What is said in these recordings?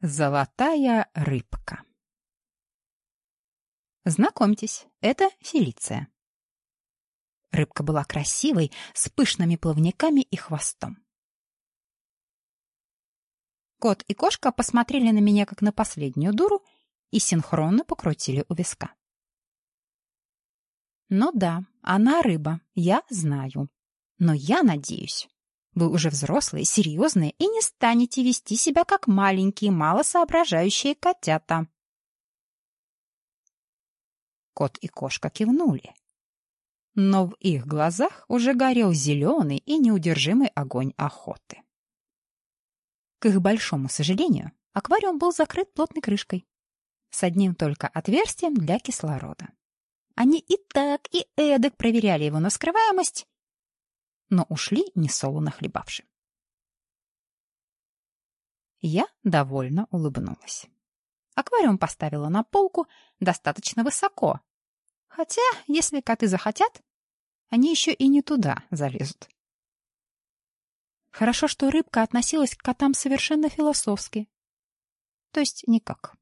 Золотая рыбка. Знакомьтесь, это Фелиция. Рыбка была красивой, с пышными плавниками и хвостом. Кот и кошка посмотрели на меня, как на последнюю дуру, и синхронно покрутили у виска. Ну да, она рыба, я знаю. Но я надеюсь, вы уже взрослые, серьезные и не станете вести себя как маленькие, мало соображающие котята. Кот и кошка кивнули. Но в их глазах уже горел зеленый и неудержимый огонь охоты. К их большому сожалению, аквариум был закрыт плотной крышкой с одним только отверстием для кислорода. Они и так, и эдак проверяли его на скрываемость но ушли несолоно хлебавши. Я довольно улыбнулась. Аквариум поставила на полку достаточно высоко. Хотя, если коты захотят, они еще и не туда залезут. Хорошо, что рыбка относилась к котам совершенно философски. То есть никак.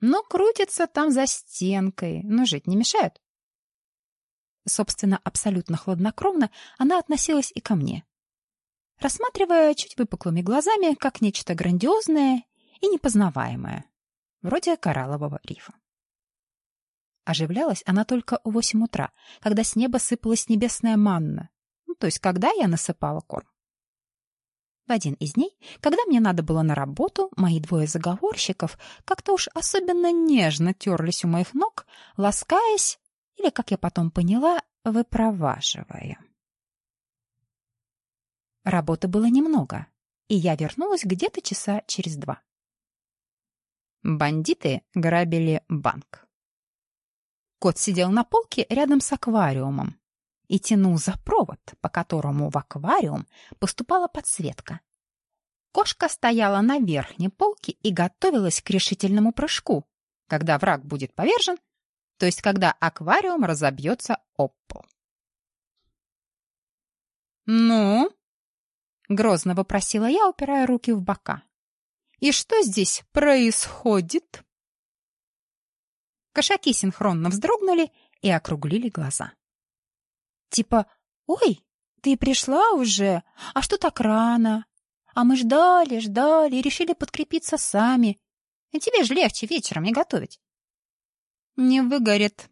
Но крутится там за стенкой, но жить не мешает. Собственно, абсолютно хладнокровно она относилась и ко мне. Рассматривая чуть выпуклыми глазами, как нечто грандиозное и непознаваемое, вроде кораллового рифа. Оживлялась она только в восемь утра, когда с неба сыпалась небесная манна, ну, то есть когда я насыпала корм. В один из дней, когда мне надо было на работу, мои двое заговорщиков как-то уж особенно нежно терлись у моих ног, ласкаясь или, как я потом поняла, выпроваживая. Работы было немного, и я вернулась где-то часа через два. Бандиты грабили банк. Кот сидел на полке рядом с аквариумом и тянул за провод, по которому в аквариум поступала подсветка. Кошка стояла на верхней полке и готовилась к решительному прыжку. Когда враг будет повержен, то есть когда аквариум разобьется об пол. «Ну?» — грозно вопросила я, упирая руки в бока. «И что здесь происходит?» Кошаки синхронно вздрогнули и округлили глаза. Типа «Ой, ты пришла уже? А что так рано? А мы ждали, ждали и решили подкрепиться сами. И тебе же легче вечером не готовить не выгорит.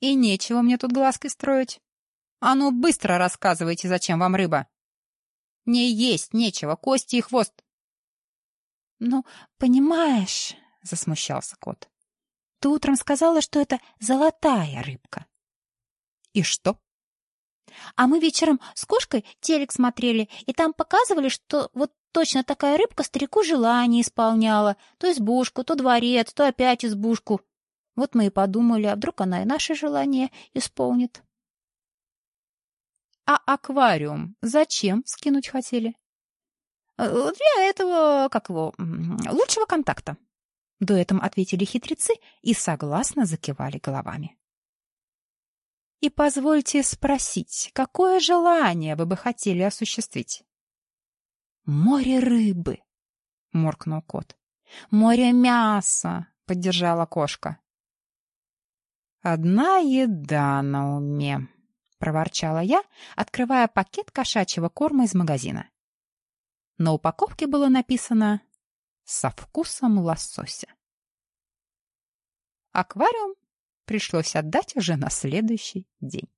И нечего мне тут глазки строить. А ну, быстро рассказывайте, зачем вам рыба. Не есть нечего, кости и хвост. Ну, понимаешь, засмущался кот. Ты утром сказала, что это золотая рыбка. И что? А мы вечером с кошкой телек смотрели, и там показывали, что вот точно такая рыбка старику желание исполняла. То избушку, то дворец, то опять избушку. Вот мы и подумали, а вдруг она и наши желания исполнит. А аквариум зачем скинуть хотели? Э, для этого, как его, лучшего контакта. Дуэтом ответили хитрецы и согласно закивали головами. И позвольте спросить, какое желание вы бы хотели осуществить? Море рыбы, моркнул кот. Море мяса, поддержала кошка. «Одна еда на уме», — проворчала я, открывая пакет кошачьего корма из магазина. На упаковке было написано «Со вкусом лосося». Аквариум пришлось отдать уже на следующий день.